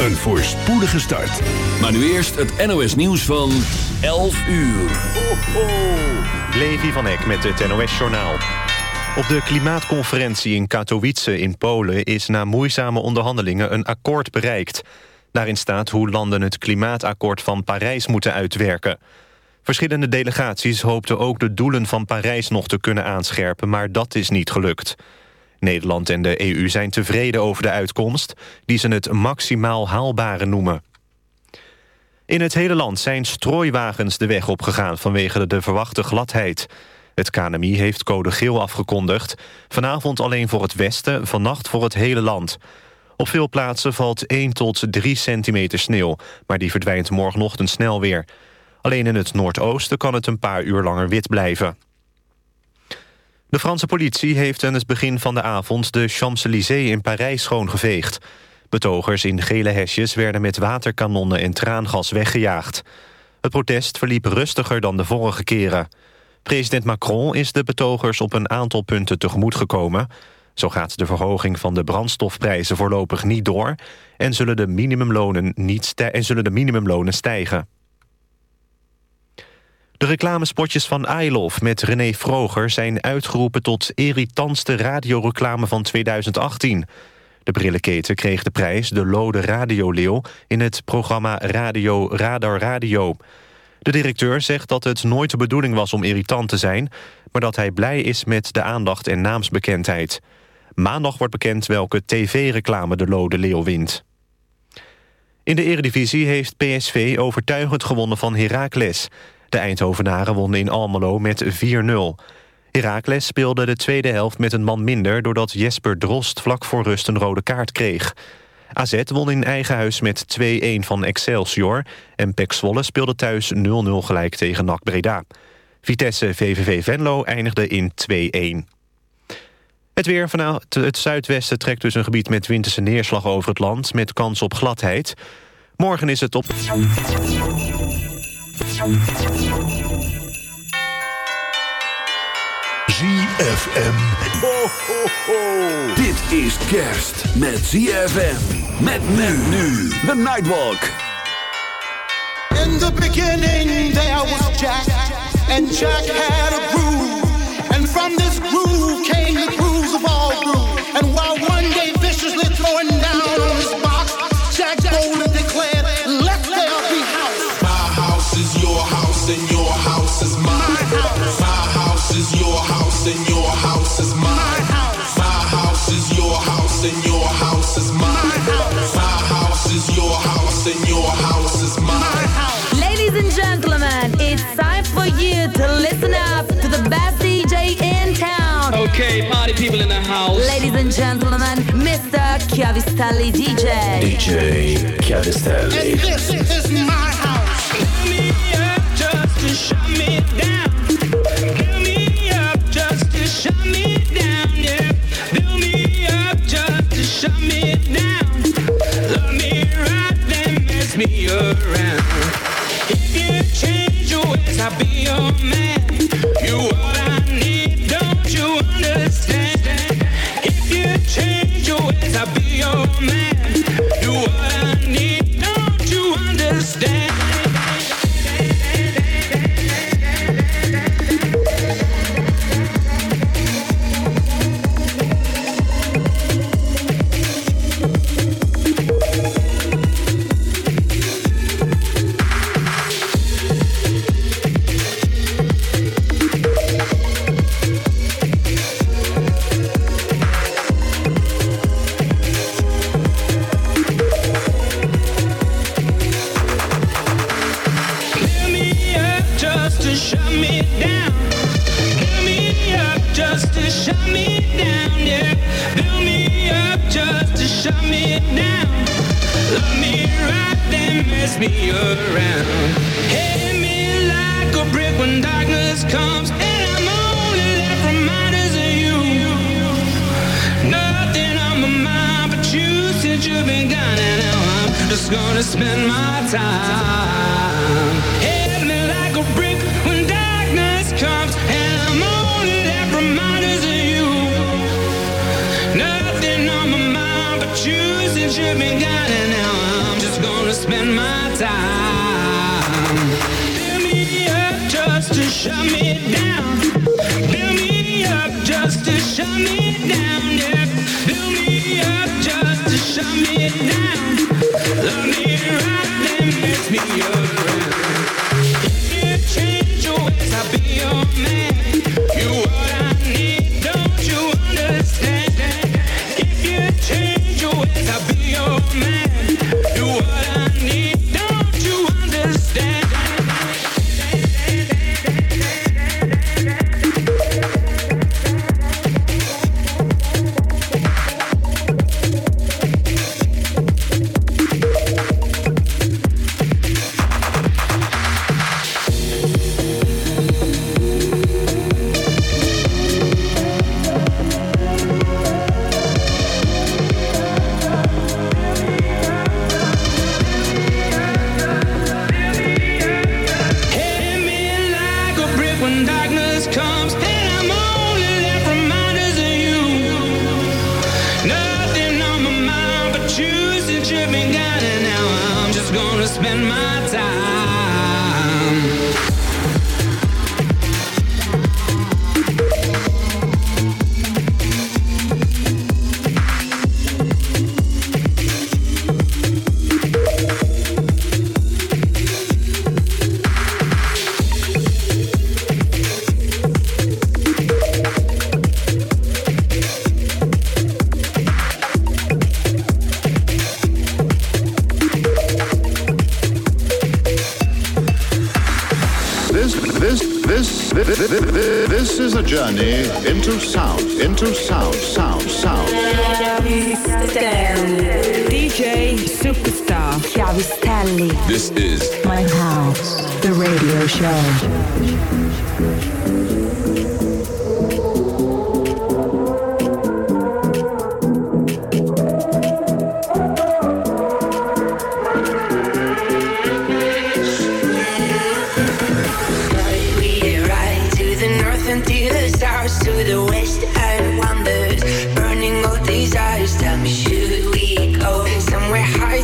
Een voorspoedige start. Maar nu eerst het NOS nieuws van 11 uur. Ho, ho. Levi van Eck met het NOS Journaal. Op de klimaatconferentie in Katowice in Polen... is na moeizame onderhandelingen een akkoord bereikt. Daarin staat hoe landen het klimaatakkoord van Parijs moeten uitwerken. Verschillende delegaties hoopten ook de doelen van Parijs nog te kunnen aanscherpen... maar dat is niet gelukt. Nederland en de EU zijn tevreden over de uitkomst... die ze het maximaal haalbare noemen. In het hele land zijn strooiwagens de weg opgegaan... vanwege de verwachte gladheid. Het KNMI heeft code geel afgekondigd. Vanavond alleen voor het westen, vannacht voor het hele land. Op veel plaatsen valt 1 tot 3 centimeter sneeuw... maar die verdwijnt morgenochtend snel weer. Alleen in het noordoosten kan het een paar uur langer wit blijven. De Franse politie heeft aan het begin van de avond... de Champs-Élysées in Parijs schoongeveegd. Betogers in gele hesjes werden met waterkanonnen en traangas weggejaagd. Het protest verliep rustiger dan de vorige keren. President Macron is de betogers op een aantal punten tegemoet gekomen. Zo gaat de verhoging van de brandstofprijzen voorlopig niet door... en zullen de minimumlonen, niet en zullen de minimumlonen stijgen. De reclamespotjes van iLove met René Vroger zijn uitgeroepen tot irritantste radioreclame van 2018. De brillenketen kreeg de prijs de Lode Radioleeuw in het programma Radio Radar Radio. De directeur zegt dat het nooit de bedoeling was om irritant te zijn... maar dat hij blij is met de aandacht en naamsbekendheid. Maandag wordt bekend welke tv-reclame de Lode Leeuw wint. In de eredivisie heeft PSV overtuigend gewonnen van Heracles... De Eindhovenaren wonnen in Almelo met 4-0. Heracles speelde de tweede helft met een man minder... doordat Jesper Drost vlak voor rust een rode kaart kreeg. AZ won in eigen huis met 2-1 van Excelsior... en Pek Zwolle speelde thuis 0-0 gelijk tegen NAC Breda. Vitesse VVV Venlo eindigde in 2-1. Het weer vanuit het zuidwesten trekt dus een gebied met winterse neerslag over het land... met kans op gladheid. Morgen is het op... ZFM. Ho, ho, ho. Dit is kerst met ZFM. Met men nu. The Nightwalk. In the beginning there was Jack. And Jack had a groove. And from this groove came the grooves of all grooves. And while one day viciously throwing down Okay, party people in the house. Ladies and gentlemen, Mr. Chiavistelli DJ. DJ And this is my house. Fill me up just to shut me down. Fill me up just to shut me down, yeah. Fill me up just to shut me down. Love me right, then mess me around. If you change your ways, I'll be your man. You what change your ways, I'll be your man. You what I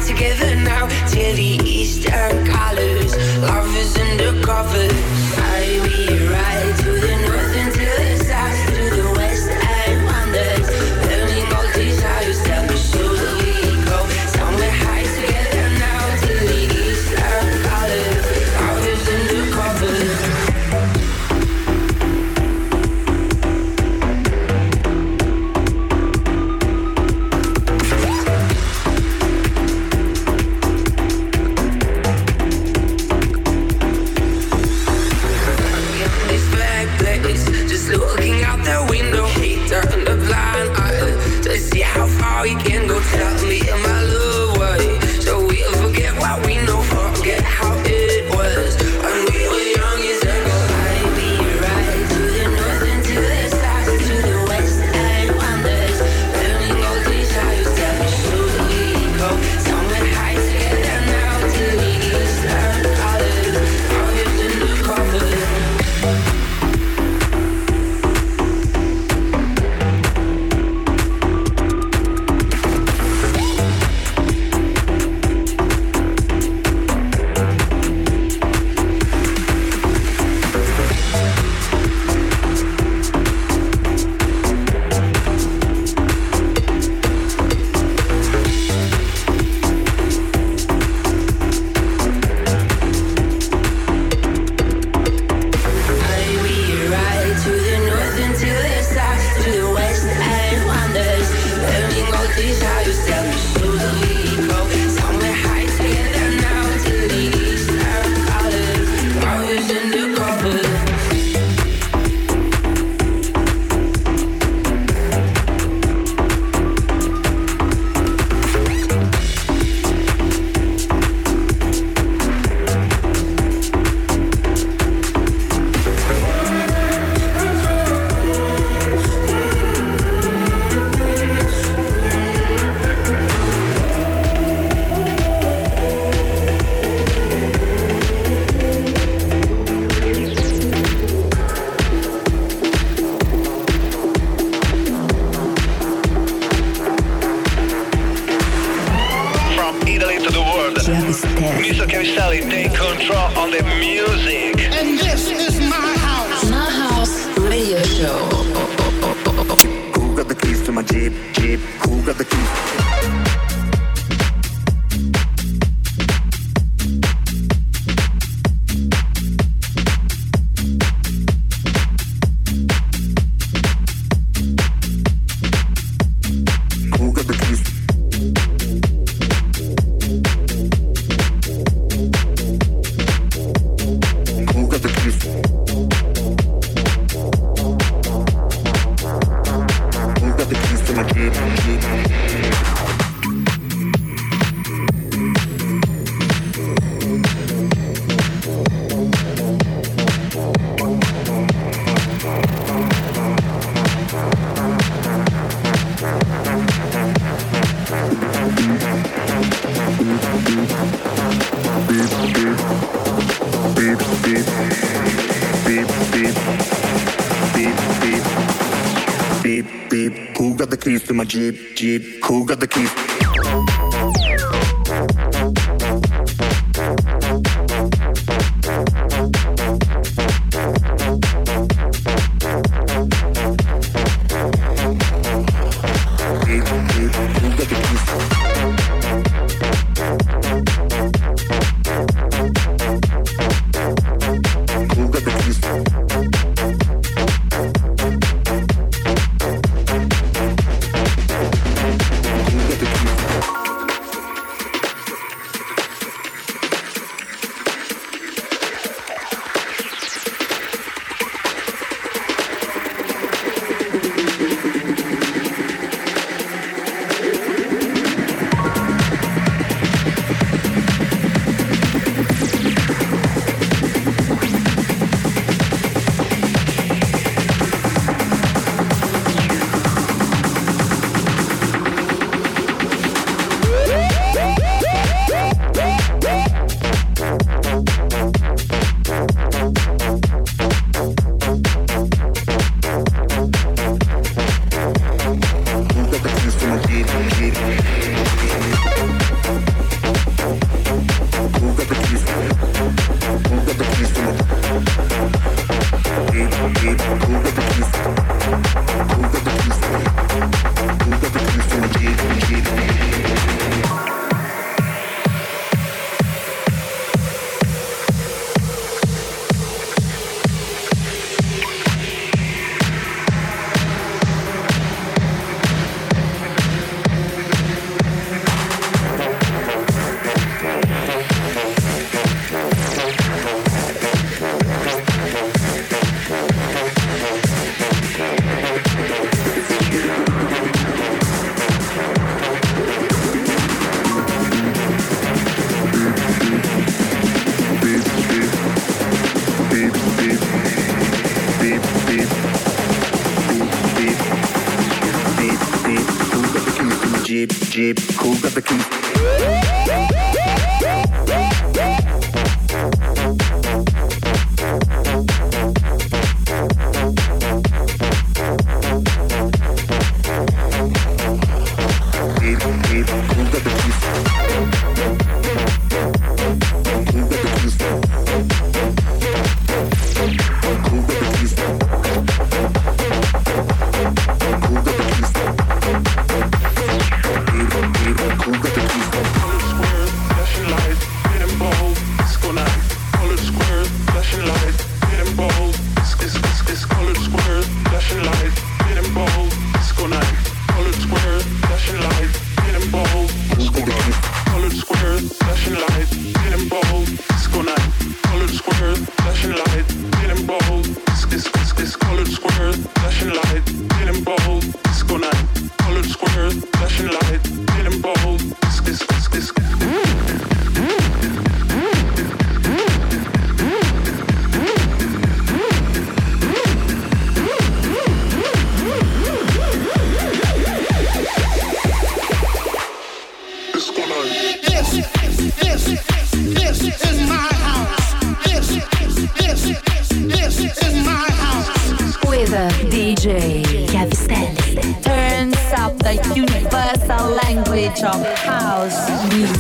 together now? Till the eastern colors, lovers undercover.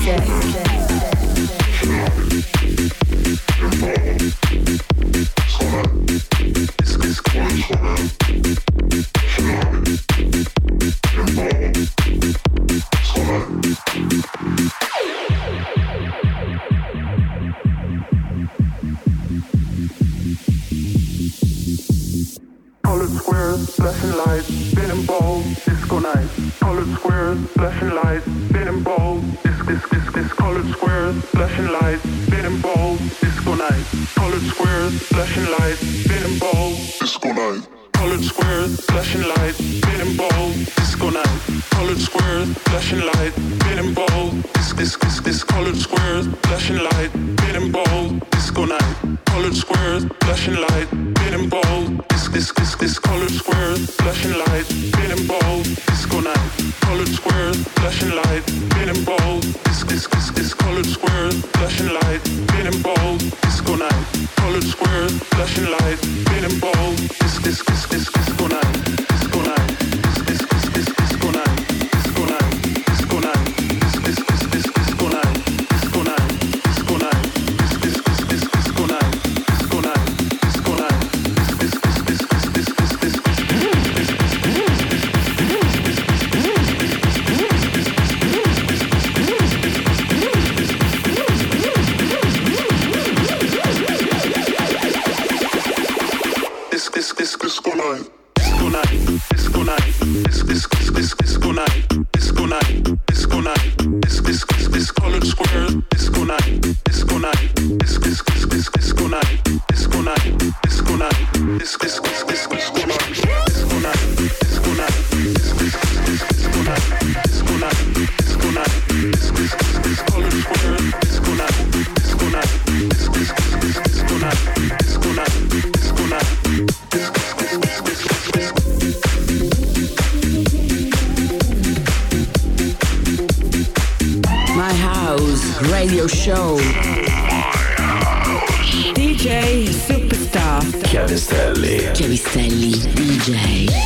Yeah. My house, radio show. Chiavistelli. Chiavistelli DJ.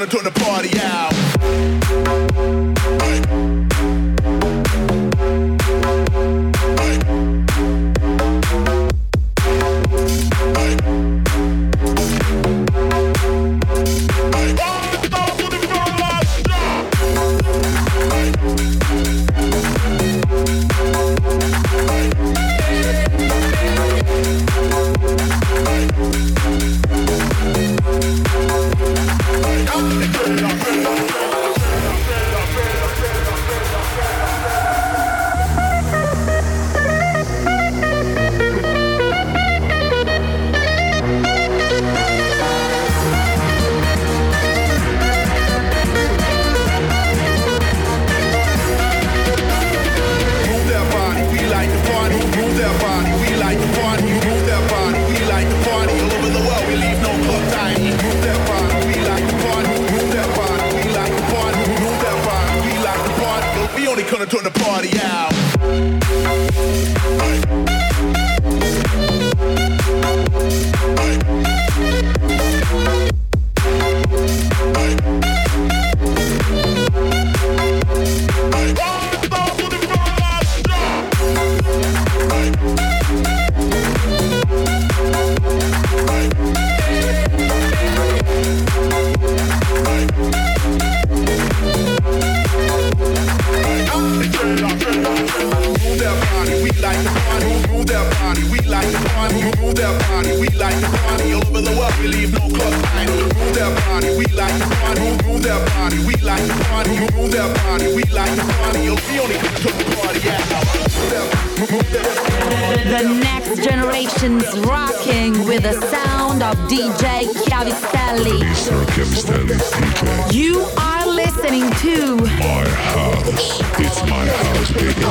gonna turn the the next generation's rocking with the sound of DJ cavistelli Chiavistelli. DJ. You are listening to My House. It's my house, baby.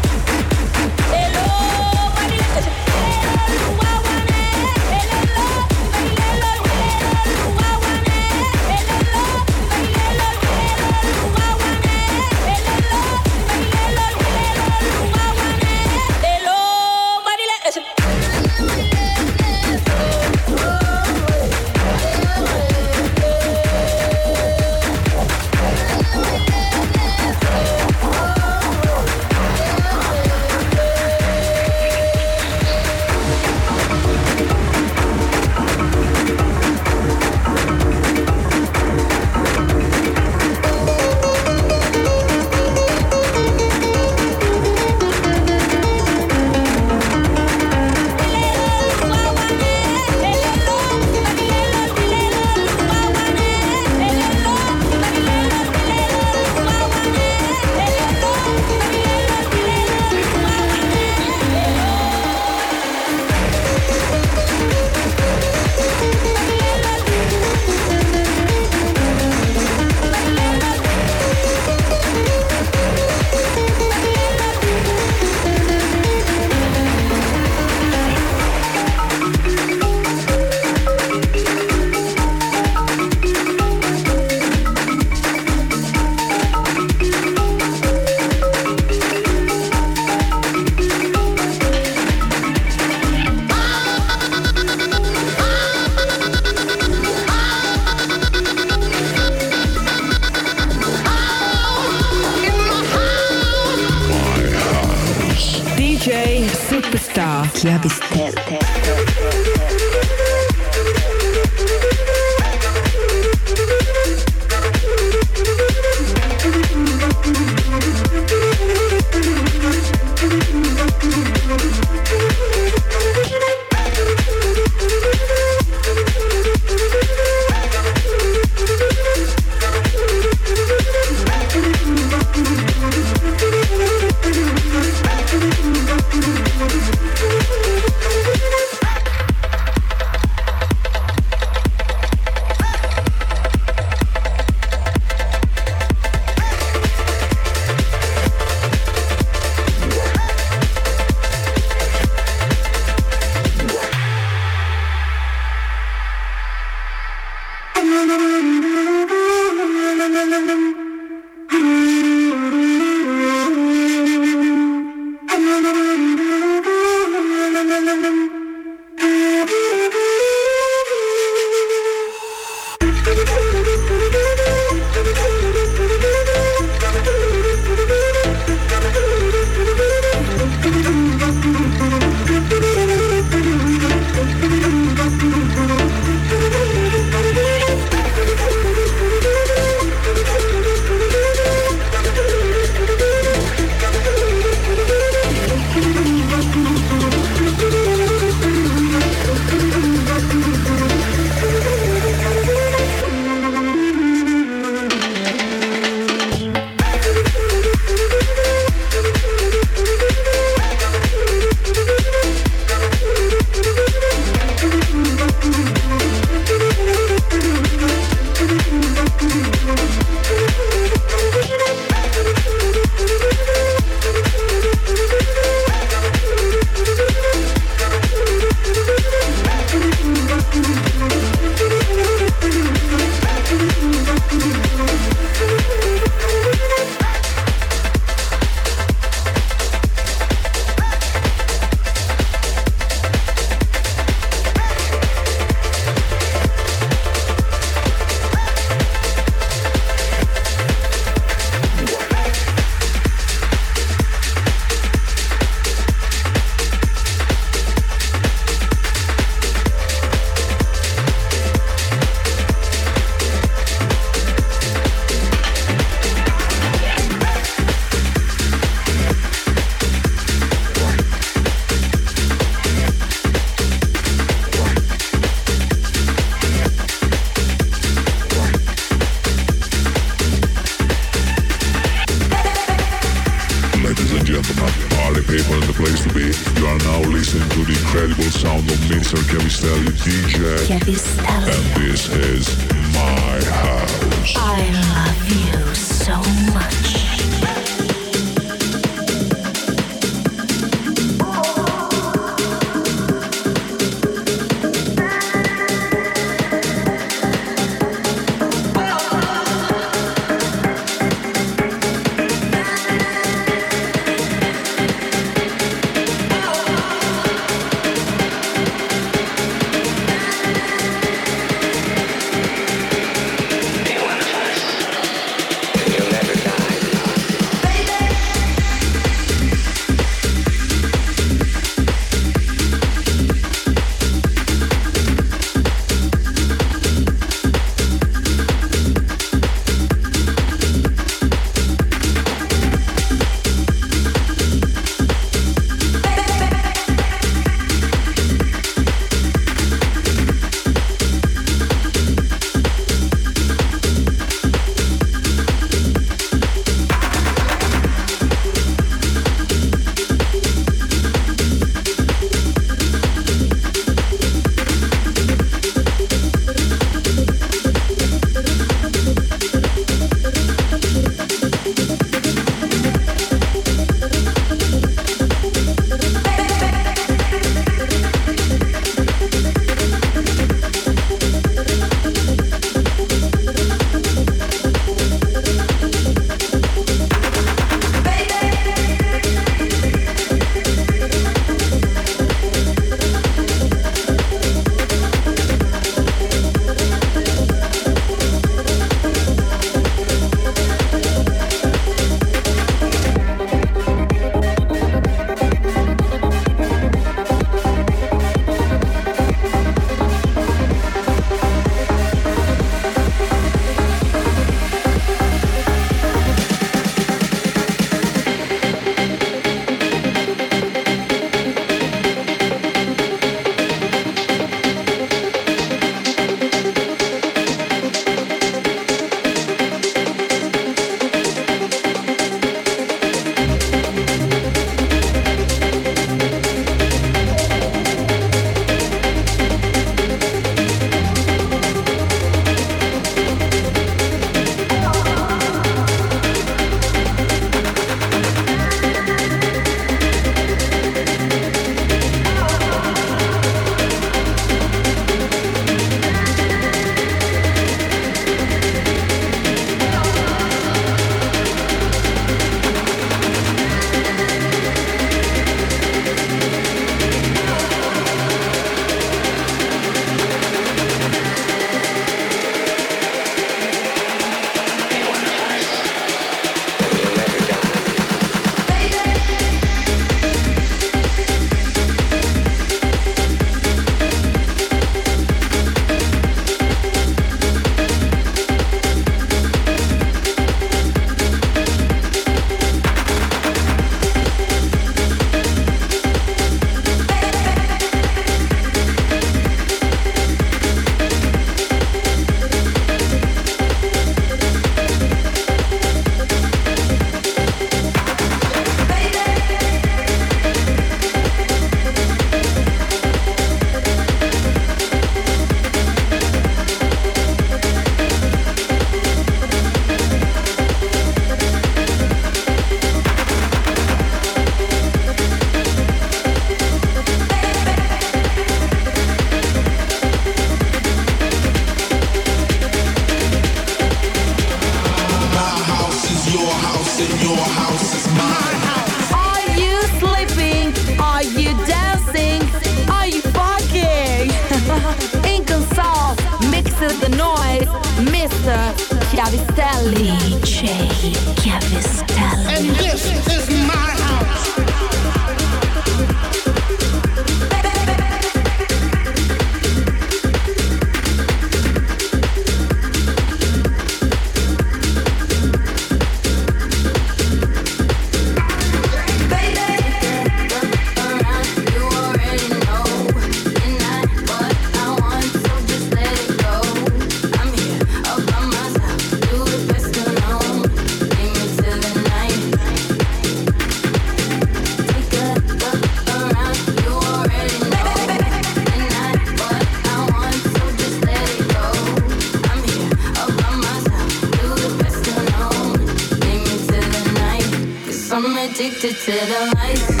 addicted to the lights.